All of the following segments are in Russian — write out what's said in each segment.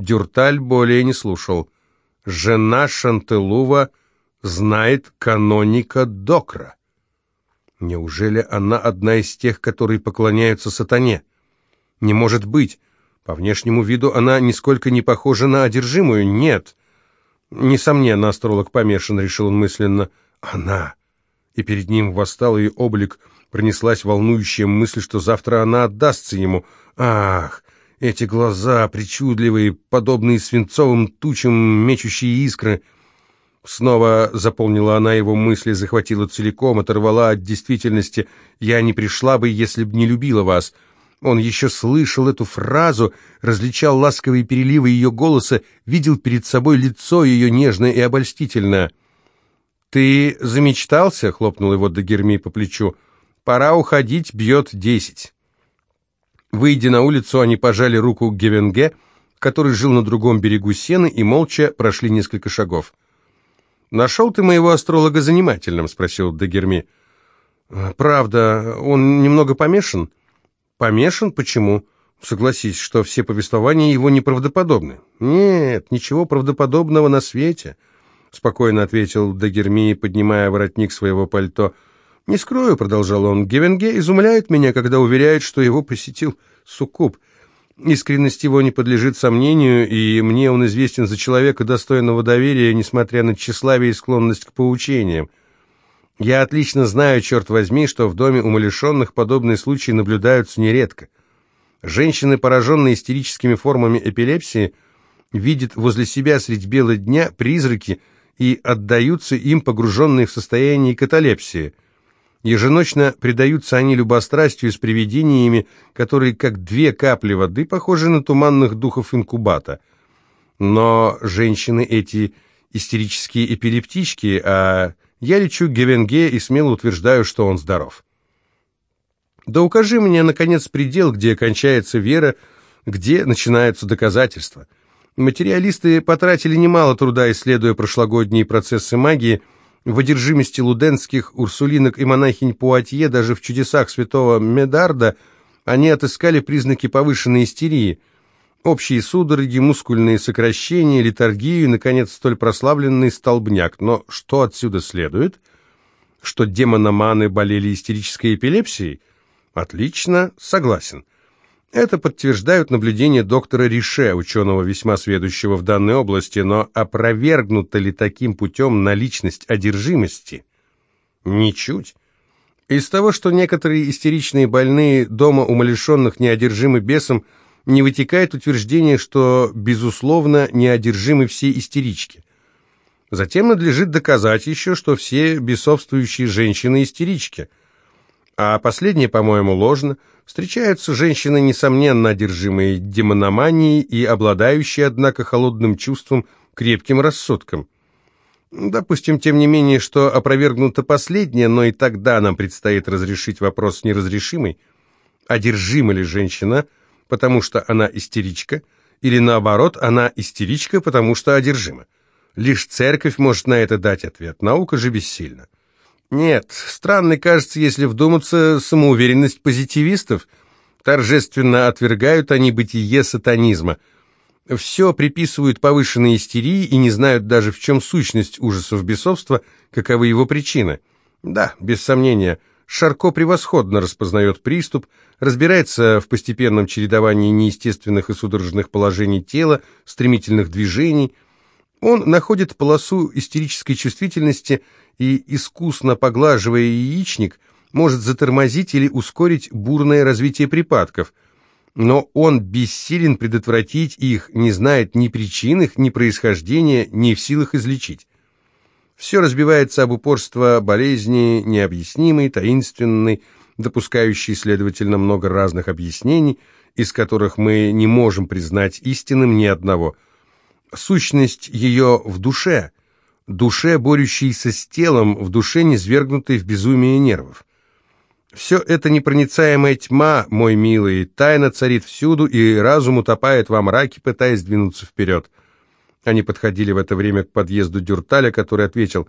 Дюрталь более не слушал. Жена Шантелува знает каноника Докра. Неужели она одна из тех, которые поклоняются сатане? Не может быть. По внешнему виду она нисколько не похожа на одержимую. Нет. Несомненно, астролог помешан, решил он мысленно. Она. И перед ним восстал ее облик, пронеслась волнующая мысль, что завтра она отдастся ему. Ах, эти глаза, причудливые, подобные свинцовым тучам, мечущие искры. Снова заполнила она его мысли, захватила целиком, оторвала от действительности. «Я не пришла бы, если б не любила вас». Он еще слышал эту фразу, различал ласковые переливы ее голоса, видел перед собой лицо ее нежное и обольстительное. «Ты замечтался?» — хлопнул его Дагерми по плечу. «Пора уходить, бьет десять». Выйдя на улицу, они пожали руку Гевенге, который жил на другом берегу Сены, и молча прошли несколько шагов. «Нашел ты моего астролога занимательным?» — спросил Дагерми. «Правда, он немного помешан?» «Помешан? Почему?» «Согласись, что все повествования его неправдоподобны». «Нет, ничего правдоподобного на свете», — спокойно ответил Дагерми, поднимая воротник своего пальто. «Не скрою», — продолжал он, — «Гевенге изумляет меня, когда уверяет, что его посетил суккуб. Искренность его не подлежит сомнению, и мне он известен за человека, достойного доверия, несмотря на тщеславие и склонность к поучениям. Я отлично знаю, черт возьми, что в доме умалишенных подобные случаи наблюдаются нередко. Женщины, пораженные истерическими формами эпилепсии, видят возле себя средь бела дня призраки и отдаются им, погруженные в состояние каталепсии – Еженочно предаются они любострастию с привидениями, которые, как две капли воды, похожи на туманных духов инкубата. Но женщины эти истерические эпилептички, а я лечу к Гевенге и смело утверждаю, что он здоров. Да укажи мне, наконец, предел, где кончается вера, где начинаются доказательства. Материалисты потратили немало труда, исследуя прошлогодние процессы магии, в одержимости луденских урсулинок и монахинь Пуатье, даже в чудесах святого Медарда, они отыскали признаки повышенной истерии. Общие судороги, мускульные сокращения, литургию и, наконец, столь прославленный столбняк. Но что отсюда следует? Что демономаны болели истерической эпилепсией? Отлично, согласен. Это подтверждают наблюдения доктора Рише, ученого весьма сведущего в данной области, но опровергнута ли таким путем наличность одержимости? Ничуть. Из того, что некоторые истеричные больные дома умалишенных неодержимы бесом, не вытекает утверждение, что, безусловно, неодержимы все истерички. Затем надлежит доказать еще, что все бесовствующие женщины истерички – а последнее, по-моему, ложно. Встречаются женщины, несомненно, одержимые демономанией и обладающие, однако, холодным чувством, крепким рассудком. Допустим, тем не менее, что опровергнуто последнее, но и тогда нам предстоит разрешить вопрос неразрешимый. Одержима ли женщина, потому что она истеричка, или наоборот, она истеричка, потому что одержима? Лишь церковь может на это дать ответ, наука же бессильна. Нет, странной кажется, если вдуматься, самоуверенность позитивистов. Торжественно отвергают они бытие сатанизма. Все приписывают повышенной истерии и не знают даже, в чем сущность ужасов бесовства, каковы его причины. Да, без сомнения, Шарко превосходно распознает приступ, разбирается в постепенном чередовании неестественных и судорожных положений тела, стремительных движений. Он находит полосу истерической чувствительности – и, искусно поглаживая яичник, может затормозить или ускорить бурное развитие припадков. Но он бессилен предотвратить их, не знает ни причин их, ни происхождения, ни в силах излечить. Все разбивается об упорство болезни, необъяснимой, таинственной, допускающей, следовательно, много разных объяснений, из которых мы не можем признать истинным ни одного. Сущность ее в душе – душе, борющейся с телом, в душе, низвергнутой в безумие нервов. Все это непроницаемая тьма, мой милый, тайна царит всюду, и разум утопает во мраке, пытаясь двинуться вперед. Они подходили в это время к подъезду Дюрталя, который ответил,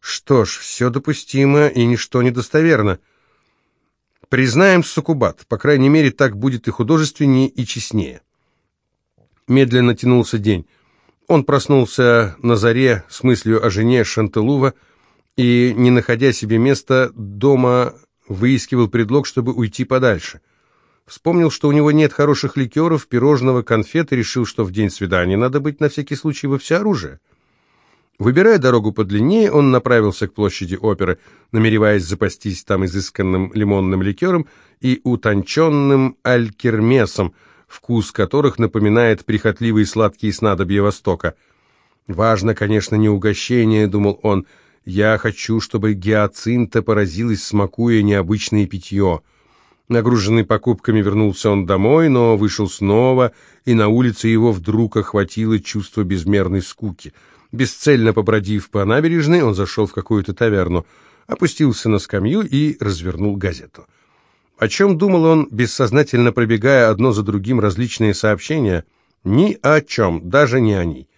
«Что ж, все допустимо и ничто недостоверно. Признаем суккубат, по крайней мере, так будет и художественнее, и честнее». Медленно тянулся день. Он проснулся на заре с мыслью о жене Шантелува и, не находя себе места, дома выискивал предлог, чтобы уйти подальше. Вспомнил, что у него нет хороших ликеров, пирожного, конфет и решил, что в день свидания надо быть на всякий случай во всеоружие. Выбирая дорогу подлиннее, он направился к площади оперы, намереваясь запастись там изысканным лимонным ликером и утонченным алькермесом, вкус которых напоминает прихотливые сладкие снадобья Востока. «Важно, конечно, не угощение», — думал он, — я хочу, чтобы гиацинта поразилась, смакуя необычное питье. Нагруженный покупками вернулся он домой, но вышел снова, и на улице его вдруг охватило чувство безмерной скуки. Бесцельно побродив по набережной, он зашел в какую-то таверну, опустился на скамью и развернул газету. О чем думал он, бессознательно пробегая одно за другим различные сообщения? Ни о чем, даже не о ней.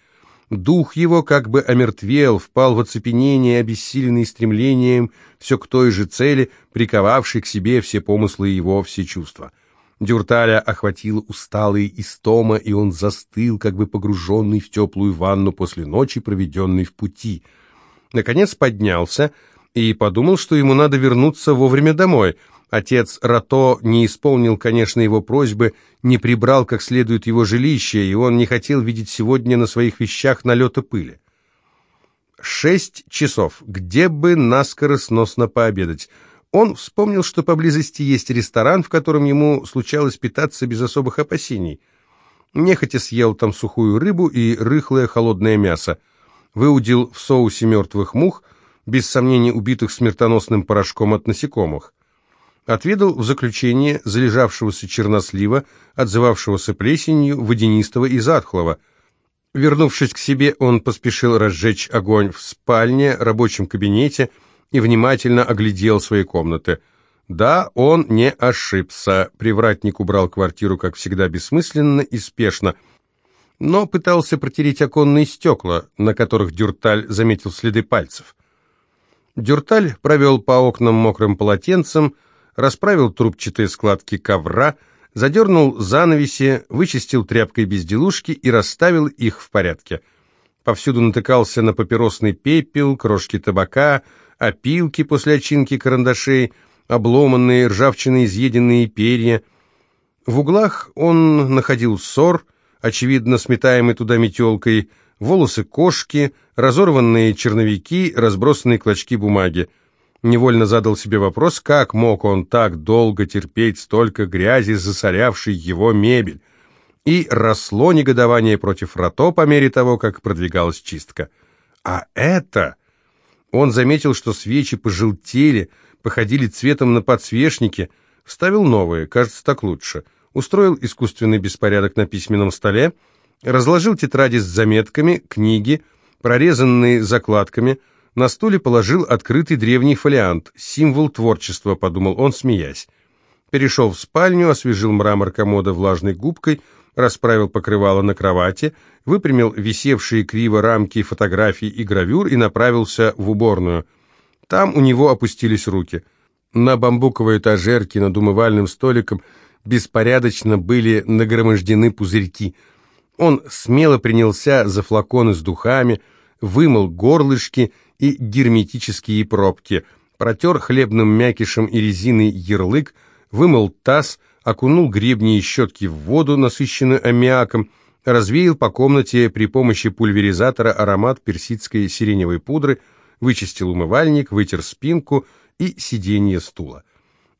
Дух его как бы омертвел, впал в оцепенение, обессиленный стремлением все к той же цели, приковавший к себе все помыслы его, все чувства. Дюрталя охватила усталый истома, и он застыл, как бы погруженный в теплую ванну после ночи, проведенной в пути. Наконец поднялся и подумал, что ему надо вернуться вовремя домой — Отец Рато не исполнил, конечно, его просьбы, не прибрал как следует его жилище, и он не хотел видеть сегодня на своих вещах налета пыли. Шесть часов, где бы наскоро сносно пообедать. Он вспомнил, что поблизости есть ресторан, в котором ему случалось питаться без особых опасений. Нехотя съел там сухую рыбу и рыхлое холодное мясо. Выудил в соусе мертвых мух, без сомнений убитых смертоносным порошком от насекомых отведал в заключение залежавшегося чернослива, отзывавшегося плесенью, водянистого и затхлого. Вернувшись к себе, он поспешил разжечь огонь в спальне, рабочем кабинете и внимательно оглядел свои комнаты. Да, он не ошибся. Привратник убрал квартиру, как всегда, бессмысленно и спешно, но пытался протереть оконные стекла, на которых Дюрталь заметил следы пальцев. Дюрталь провел по окнам мокрым полотенцем, расправил трубчатые складки ковра, задернул занавеси, вычистил тряпкой безделушки и расставил их в порядке. Повсюду натыкался на папиросный пепел, крошки табака, опилки после очинки карандашей, обломанные, ржавчины изъеденные перья. В углах он находил ссор, очевидно сметаемый туда метелкой, волосы кошки, разорванные черновики, разбросанные клочки бумаги. Невольно задал себе вопрос, как мог он так долго терпеть столько грязи, засорявшей его мебель. И росло негодование против Рато по мере того, как продвигалась чистка. А это... Он заметил, что свечи пожелтели, походили цветом на подсвечники, вставил новые, кажется, так лучше, устроил искусственный беспорядок на письменном столе, разложил тетради с заметками, книги, прорезанные закладками — на стуле положил открытый древний фолиант, символ творчества, подумал он, смеясь. Перешел в спальню, освежил мрамор комода влажной губкой, расправил покрывало на кровати, выпрямил висевшие криво рамки фотографий и гравюр и направился в уборную. Там у него опустились руки. На бамбуковой этажерке над умывальным столиком беспорядочно были нагромождены пузырьки. Он смело принялся за флаконы с духами, вымыл горлышки и герметические пробки, протер хлебным мякишем и резиной ярлык, вымыл таз, окунул гребни и щетки в воду, насыщенную аммиаком, развеял по комнате при помощи пульверизатора аромат персидской сиреневой пудры, вычистил умывальник, вытер спинку и сиденье стула.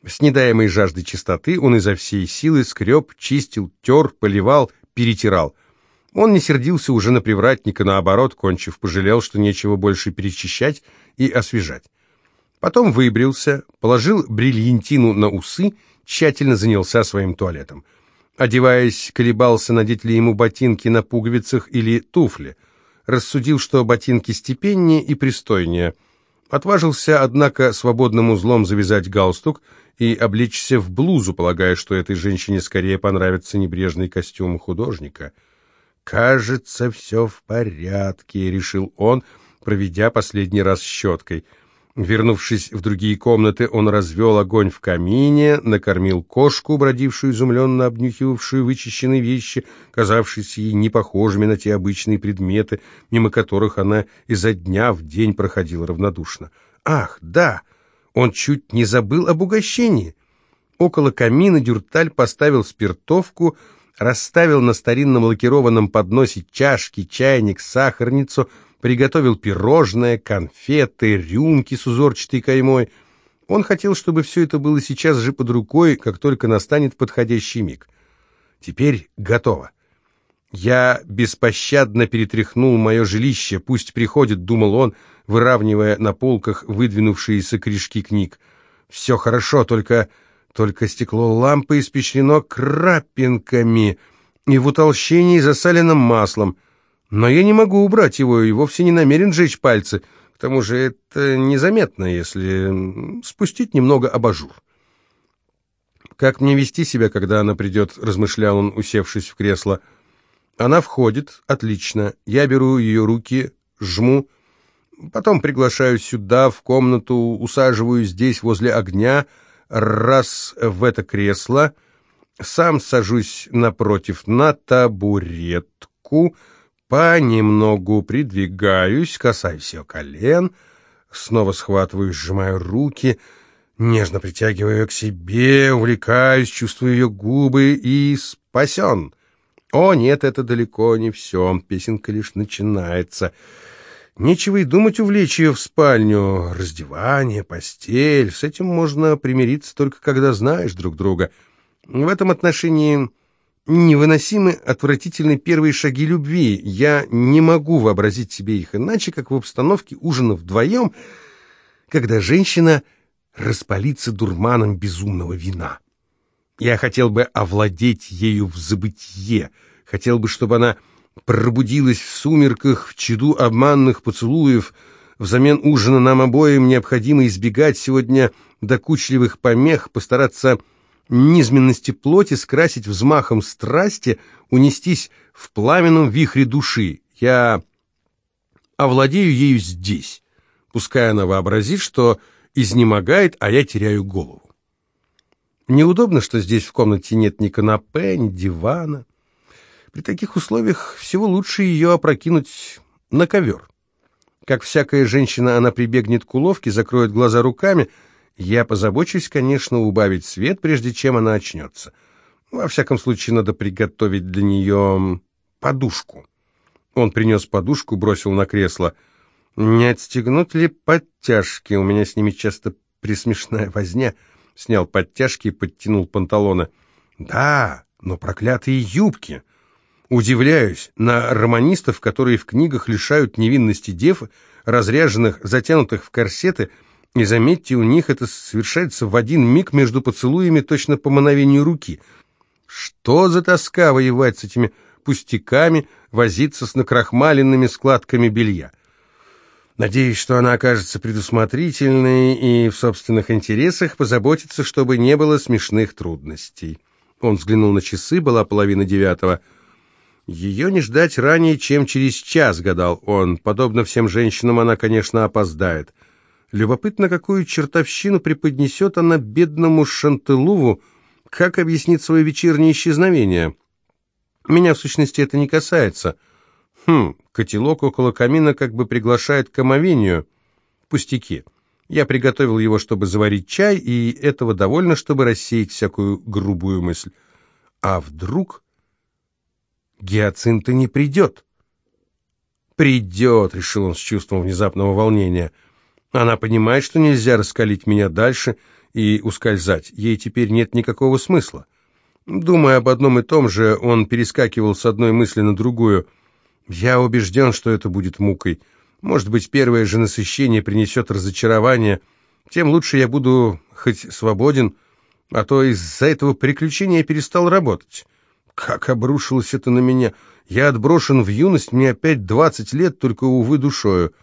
С недаемой жаждой чистоты он изо всей силы скреб, чистил, тер, поливал, перетирал – он не сердился уже на привратника, наоборот, кончив, пожалел, что нечего больше перечищать и освежать. Потом выбрился, положил бриллиантину на усы, тщательно занялся своим туалетом. Одеваясь, колебался, надеть ли ему ботинки на пуговицах или туфли. Рассудил, что ботинки степеннее и пристойнее. Отважился, однако, свободным узлом завязать галстук и облечься в блузу, полагая, что этой женщине скорее понравится небрежный костюм художника — «Кажется, все в порядке», — решил он, проведя последний раз щеткой. Вернувшись в другие комнаты, он развел огонь в камине, накормил кошку, бродившую изумленно обнюхивавшую вычищенные вещи, казавшиеся ей непохожими на те обычные предметы, мимо которых она изо дня в день проходила равнодушно. Ах, да! Он чуть не забыл об угощении. Около камина Дюрталь поставил спиртовку, расставил на старинном лакированном подносе чашки, чайник, сахарницу — приготовил пирожное, конфеты, рюмки с узорчатой каймой. Он хотел, чтобы все это было сейчас же под рукой, как только настанет подходящий миг. Теперь готово. Я беспощадно перетряхнул мое жилище, пусть приходит, думал он, выравнивая на полках выдвинувшиеся корешки книг. Все хорошо, только... только стекло лампы испещрено крапинками и в утолщении засаленным маслом. Но я не могу убрать его и вовсе не намерен жечь пальцы. К тому же это незаметно, если спустить немного абажур. «Как мне вести себя, когда она придет?» — размышлял он, усевшись в кресло. «Она входит. Отлично. Я беру ее руки, жму. Потом приглашаю сюда, в комнату, усаживаю здесь, возле огня, раз в это кресло. Сам сажусь напротив на табуретку» понемногу придвигаюсь, касаюсь ее колен, снова схватываю, сжимаю руки, нежно притягиваю ее к себе, увлекаюсь, чувствую ее губы и спасен. О, нет, это далеко не все, песенка лишь начинается. Нечего и думать увлечь ее в спальню. Раздевание, постель, с этим можно примириться только когда знаешь друг друга. В этом отношении невыносимы отвратительны первые шаги любви. Я не могу вообразить себе их иначе, как в обстановке ужина вдвоем, когда женщина распалится дурманом безумного вина. Я хотел бы овладеть ею в забытье, хотел бы, чтобы она пробудилась в сумерках, в чаду обманных поцелуев. Взамен ужина нам обоим необходимо избегать сегодня докучливых помех, постараться низменности плоти скрасить взмахом страсти, унестись в пламенном вихре души. Я овладею ею здесь, пускай она вообразит, что изнемогает, а я теряю голову. Неудобно, что здесь в комнате нет ни канапе, ни дивана. При таких условиях всего лучше ее опрокинуть на ковер. Как всякая женщина, она прибегнет к уловке, закроет глаза руками — я позабочусь, конечно, убавить свет, прежде чем она очнется. Во всяком случае, надо приготовить для нее подушку. Он принес подушку, бросил на кресло. Не отстегнуть ли подтяжки? У меня с ними часто присмешная возня. Снял подтяжки и подтянул панталоны. Да, но проклятые юбки! Удивляюсь на романистов, которые в книгах лишают невинности дев, разряженных, затянутых в корсеты, и заметьте, у них это совершается в один миг между поцелуями точно по мановению руки. Что за тоска воевать с этими пустяками, возиться с накрахмаленными складками белья? Надеюсь, что она окажется предусмотрительной и в собственных интересах позаботится, чтобы не было смешных трудностей. Он взглянул на часы, была половина девятого. Ее не ждать ранее, чем через час, гадал он. Подобно всем женщинам, она, конечно, опоздает. Любопытно, какую чертовщину преподнесет она бедному Шантылуву, как объяснит свое вечернее исчезновение. Меня, в сущности, это не касается. Хм, котелок около камина как бы приглашает к омовению. Пустяки. Я приготовил его, чтобы заварить чай, и этого довольно, чтобы рассеять всякую грубую мысль. А вдруг Гиацинта не придет? «Придет», — решил он с чувством внезапного волнения, — она понимает, что нельзя раскалить меня дальше и ускользать. Ей теперь нет никакого смысла. Думая об одном и том же, он перескакивал с одной мысли на другую. Я убежден, что это будет мукой. Может быть, первое же насыщение принесет разочарование. Тем лучше я буду хоть свободен, а то из-за этого приключения я перестал работать. Как обрушилось это на меня! Я отброшен в юность, мне опять двадцать лет, только, увы, душою.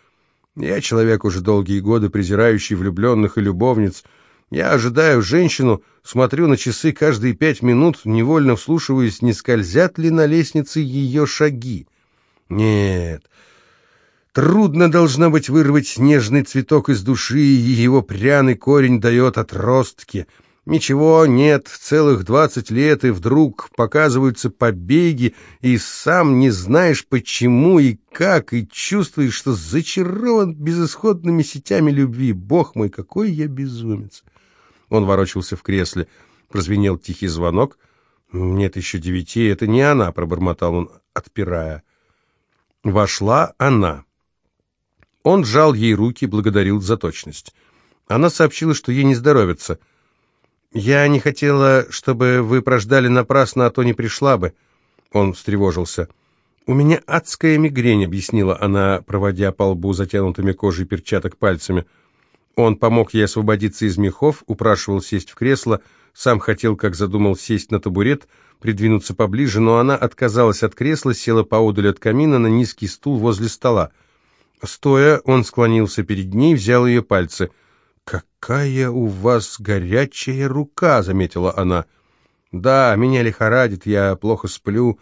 Я человек уже долгие годы, презирающий влюбленных и любовниц. Я ожидаю женщину, смотрю на часы каждые пять минут, невольно вслушиваясь, не скользят ли на лестнице ее шаги. Нет, Трудно должно быть вырвать нежный цветок из души, и его пряный корень дает отростки. Ничего, нет, целых двадцать лет, и вдруг показываются побеги, и сам не знаешь почему и как, и чувствуешь, что зачарован безысходными сетями любви. Бог мой, какой я безумец! Он ворочался в кресле. Прозвенел тихий звонок. «Нет еще девяти, это не она», — пробормотал он, отпирая. Вошла она. Он сжал ей руки, благодарил за точность. Она сообщила, что ей не здоровится. «Я не хотела, чтобы вы прождали напрасно, а то не пришла бы». Он встревожился. «У меня адская мигрень», — объяснила она, проводя по лбу затянутыми кожей перчаток пальцами. Он помог ей освободиться из мехов, упрашивал сесть в кресло, сам хотел, как задумал, сесть на табурет, придвинуться поближе, но она отказалась от кресла, села поодаль от камина на низкий стул возле стола. Стоя, он склонился перед ней, взял ее пальцы. «Какая у вас горячая рука!» — заметила она. «Да, меня лихорадит, я плохо сплю.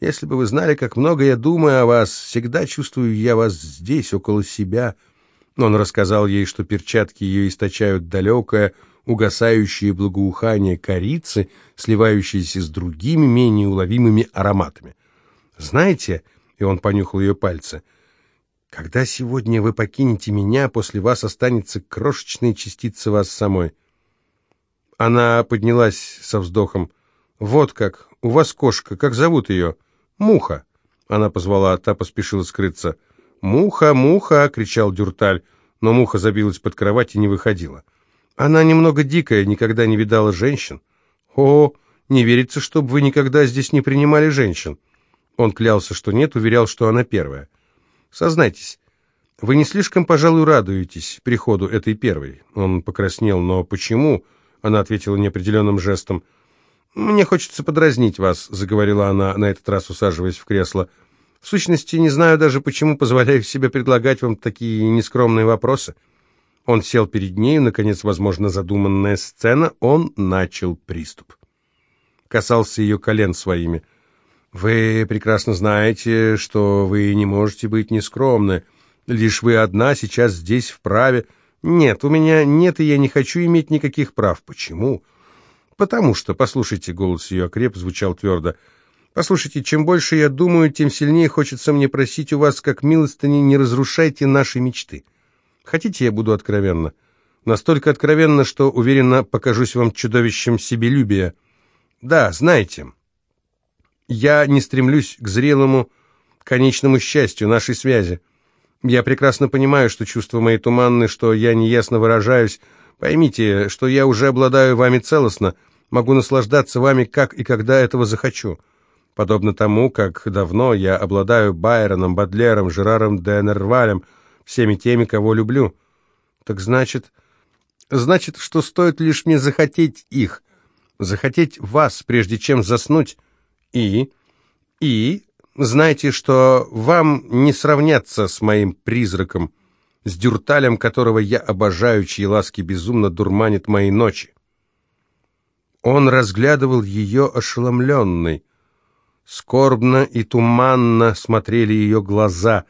Если бы вы знали, как много я думаю о вас, всегда чувствую я вас здесь, около себя». Он рассказал ей, что перчатки ее источают далекое, угасающее благоухание корицы, сливающееся с другими, менее уловимыми ароматами. «Знаете...» — и он понюхал ее пальцы — когда сегодня вы покинете меня, после вас останется крошечная частица вас самой. Она поднялась со вздохом. Вот как, у вас кошка, как зовут ее? Муха. Она позвала, а та поспешила скрыться. «Муха, муха!» — кричал Дюрталь, но муха забилась под кровать и не выходила. Она немного дикая, никогда не видала женщин. «О, не верится, чтобы вы никогда здесь не принимали женщин!» Он клялся, что нет, уверял, что она первая. Сознайтесь, вы не слишком, пожалуй, радуетесь приходу этой первой. Он покраснел, но почему? Она ответила неопределенным жестом. «Мне хочется подразнить вас», — заговорила она, на этот раз усаживаясь в кресло. «В сущности, не знаю даже, почему позволяю себе предлагать вам такие нескромные вопросы». Он сел перед нею, наконец, возможно, задуманная сцена, он начал приступ. Касался ее колен своими. Вы прекрасно знаете, что вы не можете быть нескромны. Лишь вы одна сейчас здесь вправе. Нет, у меня нет, и я не хочу иметь никаких прав. Почему? Потому что, послушайте, голос ее окреп, звучал твердо. Послушайте, чем больше я думаю, тем сильнее хочется мне просить у вас, как милостыни, не разрушайте наши мечты. Хотите, я буду откровенна? Настолько откровенно, что, уверенно, покажусь вам чудовищем себелюбия. Да, знаете... Я не стремлюсь к зрелому, конечному счастью нашей связи. Я прекрасно понимаю, что чувства мои туманны, что я неясно выражаюсь. Поймите, что я уже обладаю вами целостно, могу наслаждаться вами, как и когда этого захочу. Подобно тому, как давно я обладаю Байроном, Бадлером, Жераром де Нервалем, всеми теми, кого люблю. Так значит... Значит, что стоит лишь мне захотеть их, захотеть вас, прежде чем заснуть, и... И... Знайте, что вам не сравняться с моим призраком, с дюрталем, которого я обожаю, чьи ласки безумно дурманят мои ночи. Он разглядывал ее ошеломленный. Скорбно и туманно смотрели ее глаза.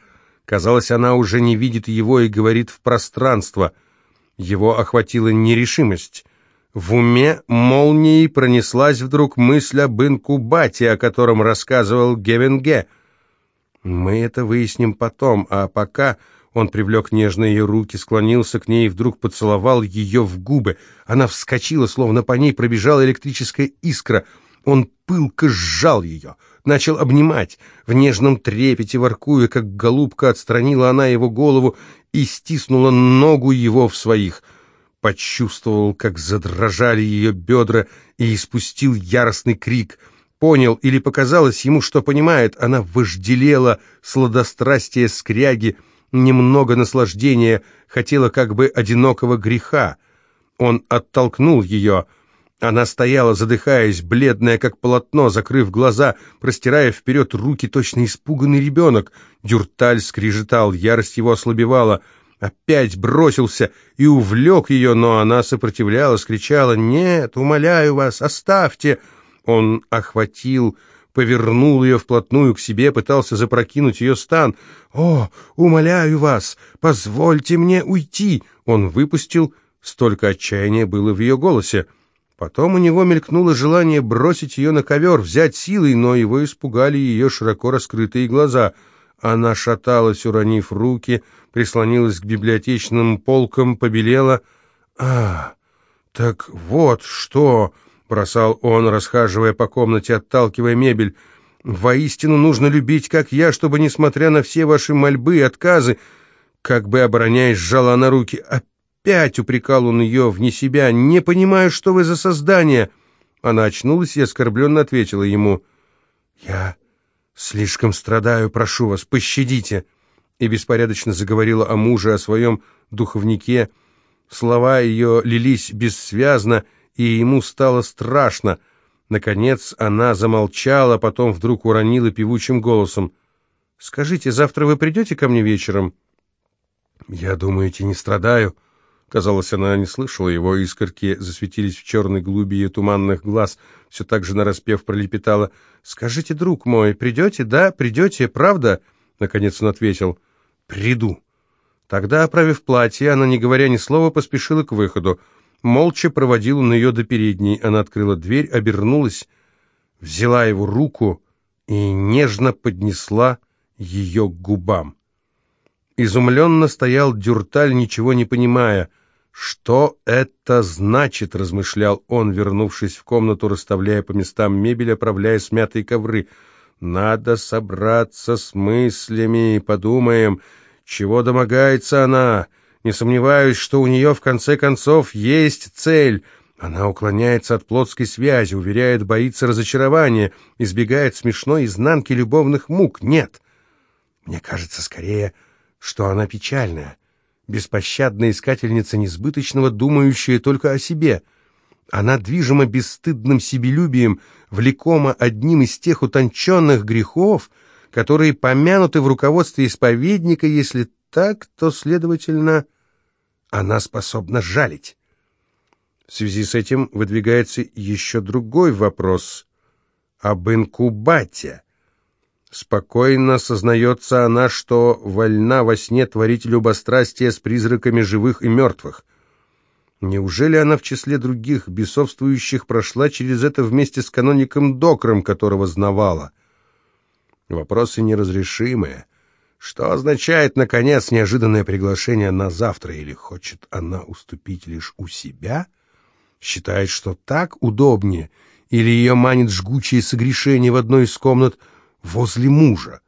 Казалось, она уже не видит его и говорит в пространство. Его охватила нерешимость. В уме молнией пронеслась вдруг мысль об инкубате, о котором рассказывал Гевенге. Мы это выясним потом, а пока он привлек нежно ее руки, склонился к ней и вдруг поцеловал ее в губы. Она вскочила, словно по ней пробежала электрическая искра. Он пылко сжал ее, начал обнимать. В нежном трепете, воркуя, как голубка, отстранила она его голову и стиснула ногу его в своих — почувствовал, как задрожали ее бедра и испустил яростный крик. Понял или показалось ему, что понимает, она вожделела сладострастие скряги, немного наслаждения, хотела как бы одинокого греха. Он оттолкнул ее. Она стояла, задыхаясь, бледная, как полотно, закрыв глаза, простирая вперед руки, точно испуганный ребенок. Дюрталь скрежетал, ярость его ослабевала — опять бросился и увлек ее, но она сопротивлялась, кричала «Нет, умоляю вас, оставьте!» Он охватил повернул ее вплотную к себе, пытался запрокинуть ее стан. «О, умоляю вас, позвольте мне уйти!» Он выпустил, столько отчаяния было в ее голосе. Потом у него мелькнуло желание бросить ее на ковер, взять силой, но его испугали ее широко раскрытые глаза. Она шаталась, уронив руки, прислонилась к библиотечным полкам, побелела. «А, так вот что!» бросал он, расхаживая по комнате, отталкивая мебель. «Воистину нужно любить, как я, чтобы, несмотря на все ваши мольбы и отказы, как бы обороняясь, сжала на руки. Опять упрекал он ее вне себя. «Не понимаю, что вы за создание!» Она очнулась и оскорбленно ответила ему. «Я слишком страдаю, прошу вас, пощадите!» И беспорядочно заговорила о муже, о своем духовнике. Слова ее лились бессвязно, и ему стало страшно. Наконец она замолчала, потом вдруг уронила певучим голосом. «Скажите, завтра вы придете ко мне вечером?» «Я, думаете, не страдаю?» Казалось, она не слышала его, искорки засветились в черной глуби ее туманных глаз, все так же нараспев пролепетала. «Скажите, друг мой, придете, да, придете, правда?» Наконец он ответил. «Приду». Тогда, оправив платье, она, не говоря ни слова, поспешила к выходу. Молча проводил он ее до передней. Она открыла дверь, обернулась, взяла его руку и нежно поднесла ее к губам. Изумленно стоял Дюрталь, ничего не понимая. «Что это значит?» — размышлял он, вернувшись в комнату, расставляя по местам мебель, оправляя смятые ковры. «Надо собраться с мыслями подумаем, чего домогается она. Не сомневаюсь, что у нее, в конце концов, есть цель. Она уклоняется от плотской связи, уверяет, боится разочарования, избегает смешной изнанки любовных мук. Нет, мне кажется, скорее, что она печальная, беспощадная искательница несбыточного, думающая только о себе. Она движима бесстыдным себелюбием, влекома одним из тех утонченных грехов, которые помянуты в руководстве исповедника, если так, то, следовательно, она способна жалить. В связи с этим выдвигается еще другой вопрос об инкубате. Спокойно сознается она, что вольна во сне творить любострастие с призраками живых и мертвых. Неужели она в числе других бесовствующих прошла через это вместе с каноником Докром, которого знавала? Вопросы неразрешимые. Что означает, наконец, неожиданное приглашение на завтра? Или хочет она уступить лишь у себя? Считает, что так удобнее? Или ее манит жгучее согрешение в одной из комнат возле мужа?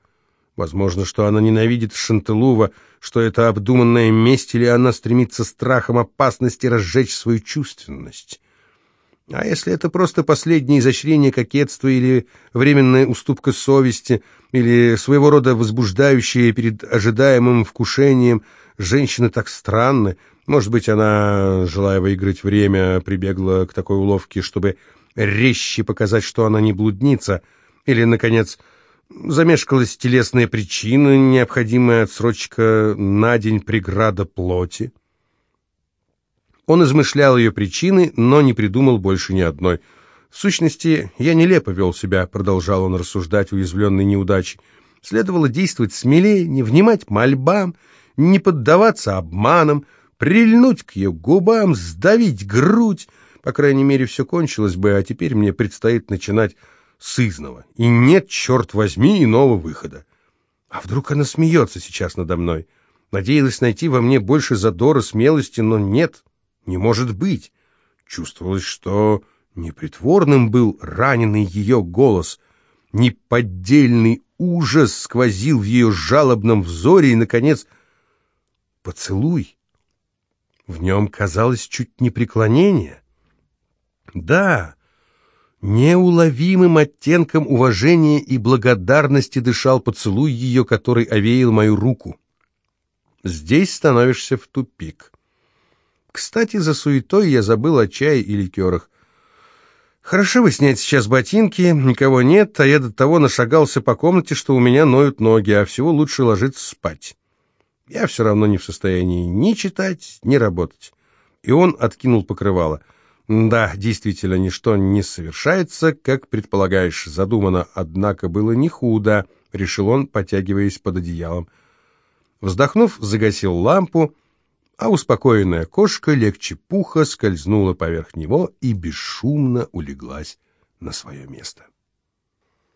Возможно, что она ненавидит Шантелува, что это обдуманная месть, или она стремится страхом опасности разжечь свою чувственность. А если это просто последнее изощрение кокетства или временная уступка совести, или своего рода возбуждающее перед ожидаемым вкушением, женщины так странны. Может быть, она, желая выиграть время, прибегла к такой уловке, чтобы резче показать, что она не блудница, или, наконец, замешкалась телесная причина, необходимая отсрочка на день преграда плоти. Он измышлял ее причины, но не придумал больше ни одной. В сущности, я нелепо вел себя, продолжал он рассуждать, уязвленной неудачей. Следовало действовать смелее, не внимать мольбам, не поддаваться обманам, прильнуть к ее губам, сдавить грудь. По крайней мере, все кончилось бы, а теперь мне предстоит начинать с изного. И нет, черт возьми, иного выхода. А вдруг она смеется сейчас надо мной? Надеялась найти во мне больше задора, смелости, но нет, не может быть. Чувствовалось, что непритворным был раненый ее голос, неподдельный ужас сквозил в ее жалобном взоре и, наконец, поцелуй. В нем казалось чуть не преклонение. Да, неуловимым оттенком уважения и благодарности дышал поцелуй ее, который овеял мою руку. Здесь становишься в тупик. Кстати, за суетой я забыл о чае и ликерах. Хорошо бы снять сейчас ботинки, никого нет, а я до того нашагался по комнате, что у меня ноют ноги, а всего лучше ложиться спать. Я все равно не в состоянии ни читать, ни работать. И он откинул покрывало. Да, действительно, ничто не совершается, как предполагаешь, задумано, однако было не худо, решил он, потягиваясь под одеялом. Вздохнув, загасил лампу, а успокоенная кошка легче пуха скользнула поверх него и бесшумно улеглась на свое место.